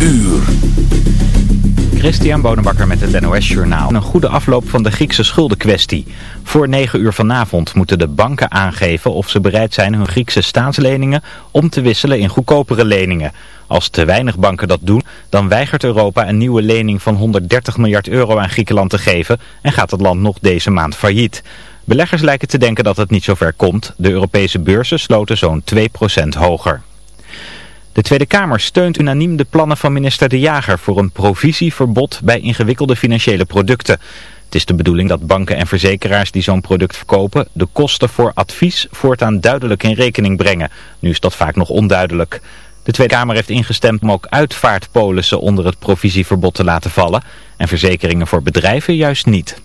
uur. Christian Bonenbakker met het NOS Journaal. Een goede afloop van de Griekse schuldenkwestie. Voor 9 uur vanavond moeten de banken aangeven of ze bereid zijn hun Griekse staatsleningen om te wisselen in goedkopere leningen. Als te weinig banken dat doen, dan weigert Europa een nieuwe lening van 130 miljard euro aan Griekenland te geven en gaat het land nog deze maand failliet. Beleggers lijken te denken dat het niet zover komt. De Europese beurzen sloten zo'n 2% hoger. De Tweede Kamer steunt unaniem de plannen van minister De Jager voor een provisieverbod bij ingewikkelde financiële producten. Het is de bedoeling dat banken en verzekeraars die zo'n product verkopen de kosten voor advies voortaan duidelijk in rekening brengen. Nu is dat vaak nog onduidelijk. De Tweede Kamer heeft ingestemd om ook uitvaartpolissen onder het provisieverbod te laten vallen en verzekeringen voor bedrijven juist niet.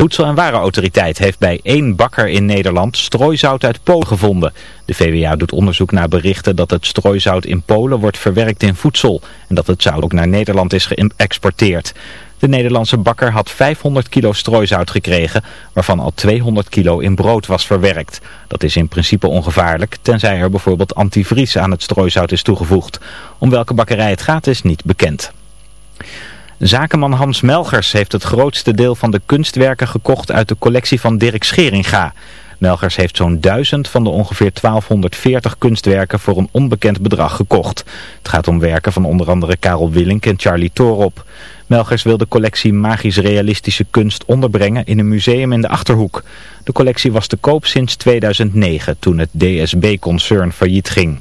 Voedsel- en Warenautoriteit heeft bij één bakker in Nederland strooizout uit Polen gevonden. De VWA doet onderzoek naar berichten dat het strooizout in Polen wordt verwerkt in voedsel. En dat het zout ook naar Nederland is geëxporteerd. De Nederlandse bakker had 500 kilo strooizout gekregen, waarvan al 200 kilo in brood was verwerkt. Dat is in principe ongevaarlijk, tenzij er bijvoorbeeld antivries aan het strooizout is toegevoegd. Om welke bakkerij het gaat is niet bekend. Zakenman Hans Melgers heeft het grootste deel van de kunstwerken gekocht uit de collectie van Dirk Scheringa. Melgers heeft zo'n duizend van de ongeveer 1240 kunstwerken voor een onbekend bedrag gekocht. Het gaat om werken van onder andere Karel Willink en Charlie Torop. Melgers wil de collectie magisch-realistische kunst onderbrengen in een museum in de Achterhoek. De collectie was te koop sinds 2009, toen het DSB-concern failliet ging.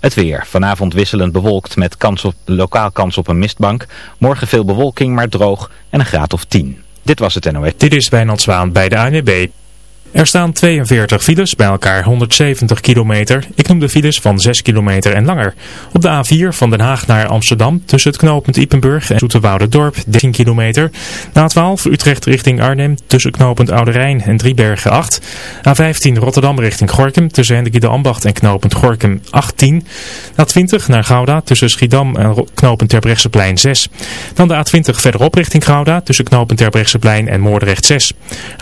Het weer. Vanavond wisselend bewolkt met kans op, lokaal kans op een mistbank. Morgen veel bewolking, maar droog en een graad of 10. Dit was het NOS. Dit is Wijnand Zwaan bij de ANWB. Er staan 42 files, bij elkaar 170 kilometer. Ik noem de files van 6 kilometer en langer. Op de A4 van Den Haag naar Amsterdam tussen het knooppunt Ipenburg en Dorp 13 kilometer. A12 Utrecht richting Arnhem tussen knooppunt Oude Rijn en Driebergen 8. A15 Rotterdam richting Gorkum tussen Hendrik de Ambacht en knooppunt Gorkum 18. A20 naar Gouda tussen Schiedam en knooppunt Terbrechtseplein 6. Dan de A20 verderop richting Gouda tussen knooppunt Terbrechtseplein en Moordrecht 6.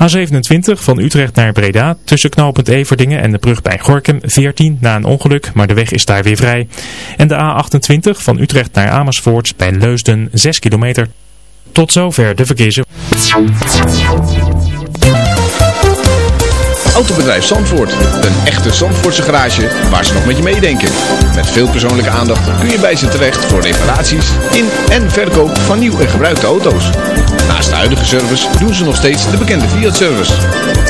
A27 van Utrecht naar Breda tussen knooppunt Everdingen en de brug bij Gorkum 14 na een ongeluk, maar de weg is daar weer vrij. En de A28 van Utrecht naar Amersfoort bij Leusden 6 kilometer. Tot zover de verkeersen. Autobedrijf Zandvoort. Een echte Zandvoortse garage waar ze nog met je meedenken. Met veel persoonlijke aandacht kun je bij ze terecht voor reparaties in en verkoop van nieuw en gebruikte auto's. Naast de huidige service doen ze nog steeds de bekende Fiat-service.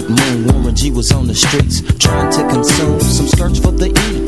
White moon, Warren G was on the streets trying to consume some skirts for the E,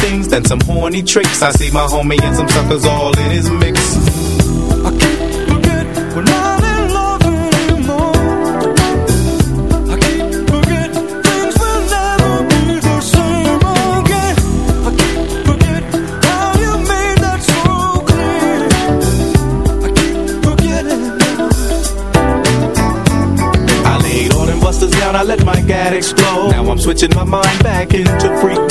things than some horny tricks. I see my homie and some suckers all in his mix. I can't we're not in love anymore. I can't things will never be the same again. I can't how you made that so clear. I keep forgetting. I laid all them busters down. I let my gad explode. Now I'm switching my mind back into freak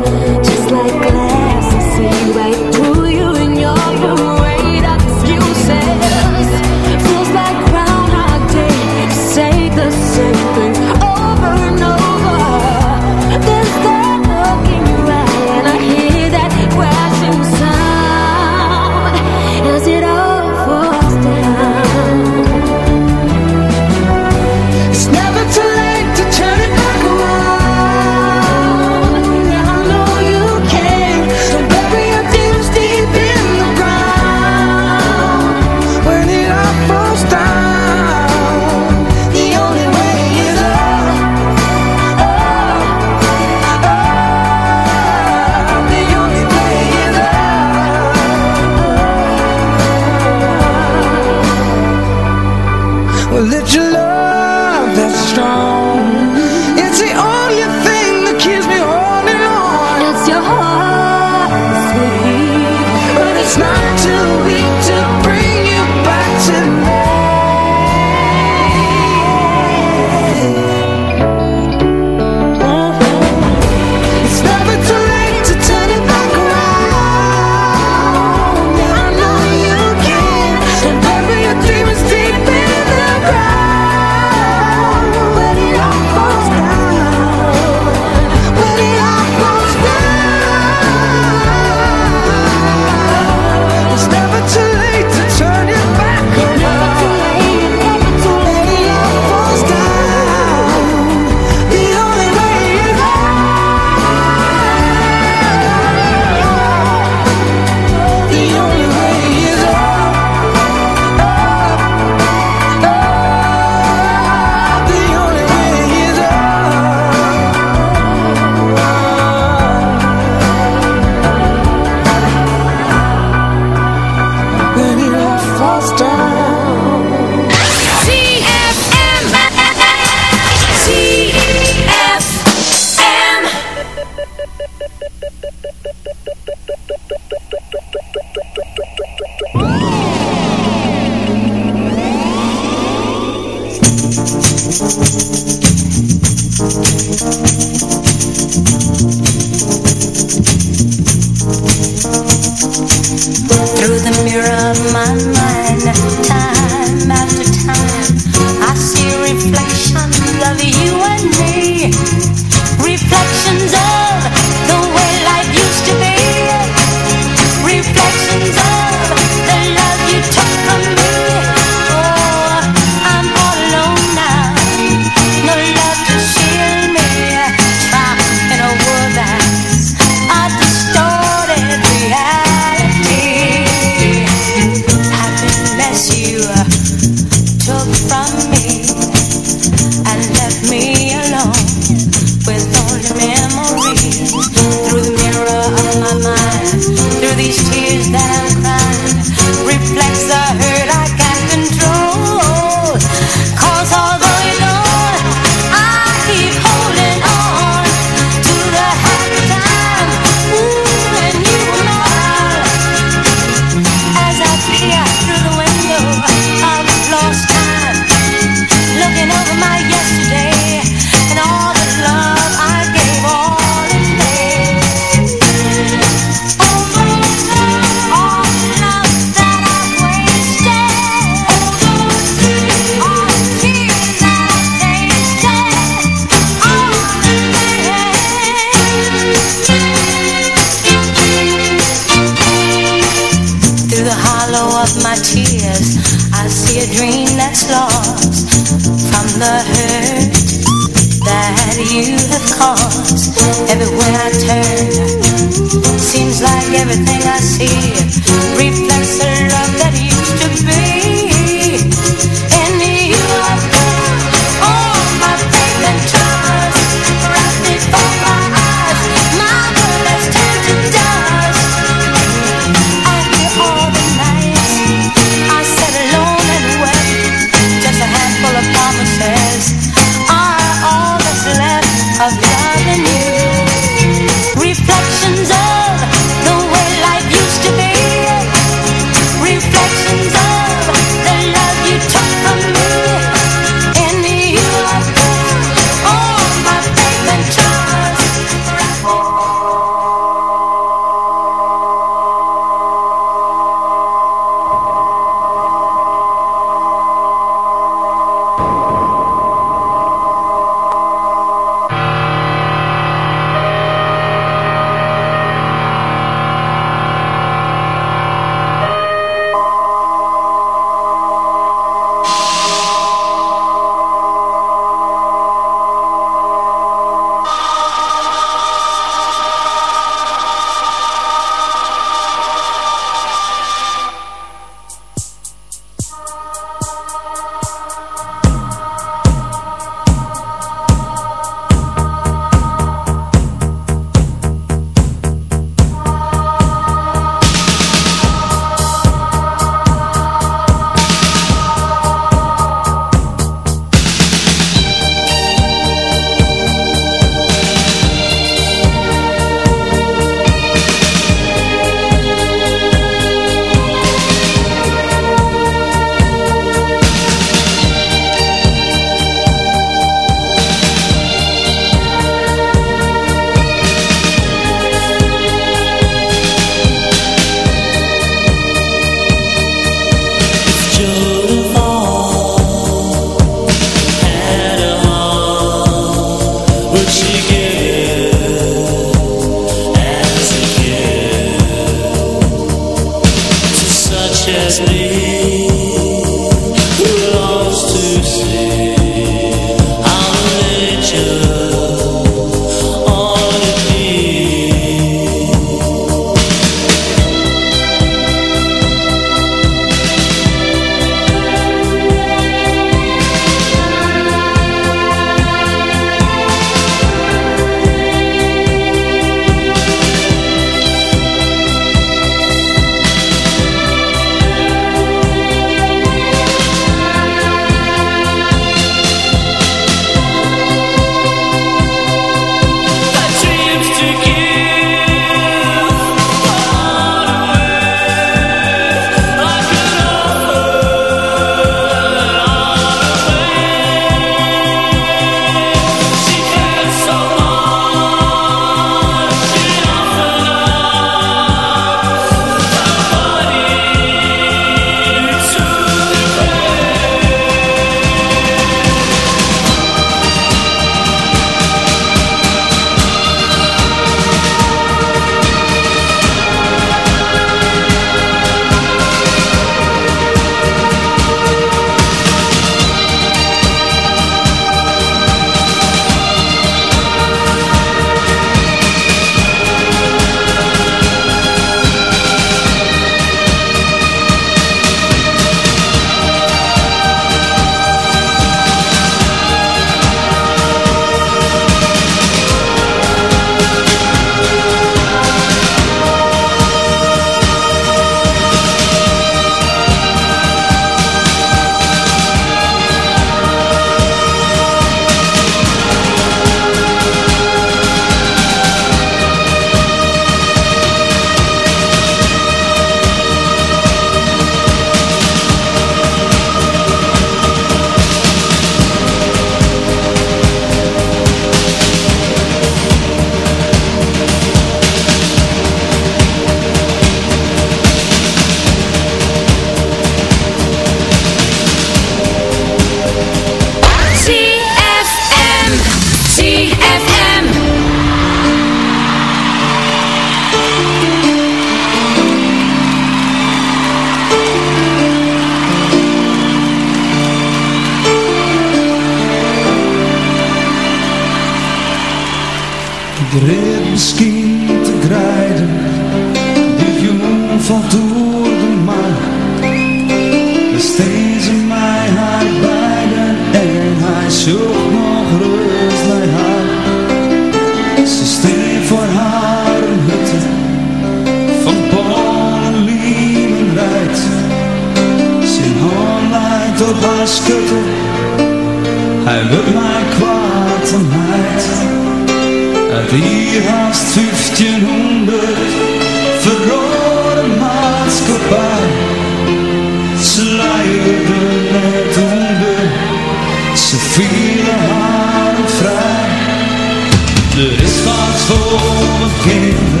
Is wat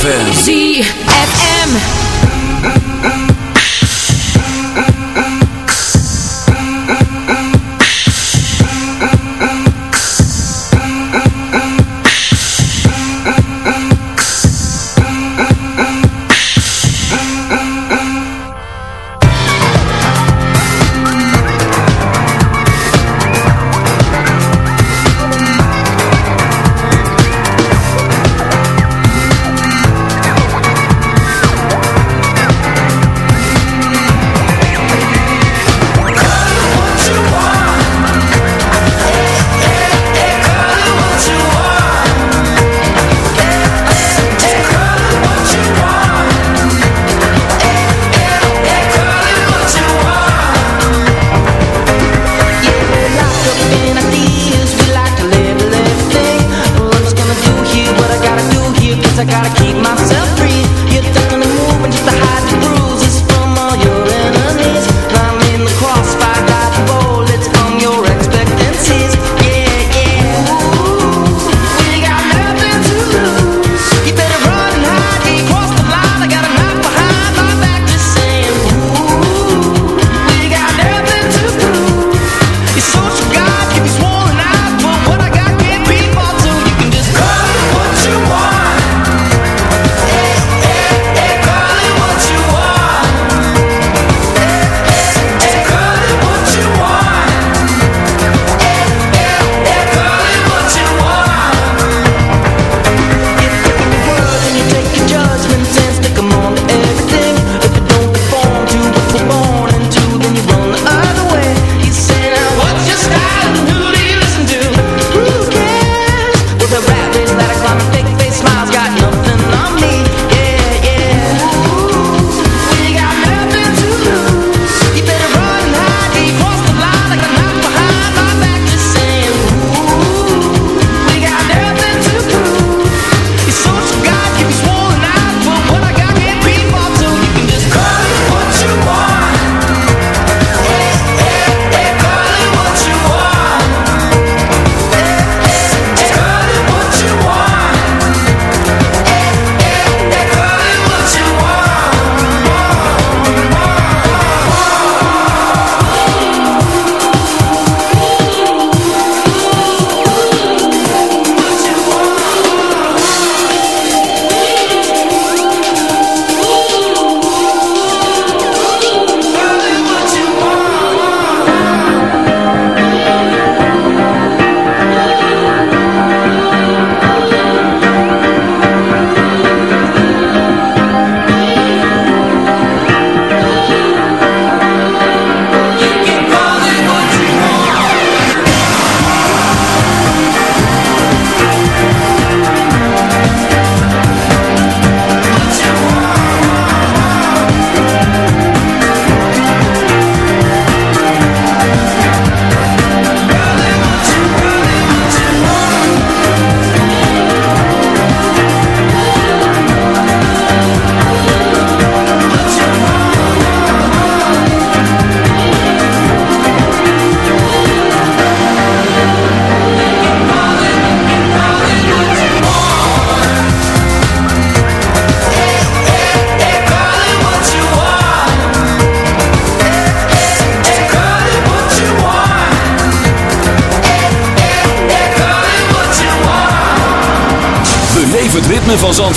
ZFM. ZFM.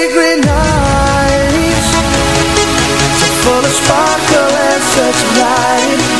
secret nights. Full of sparkle and such light.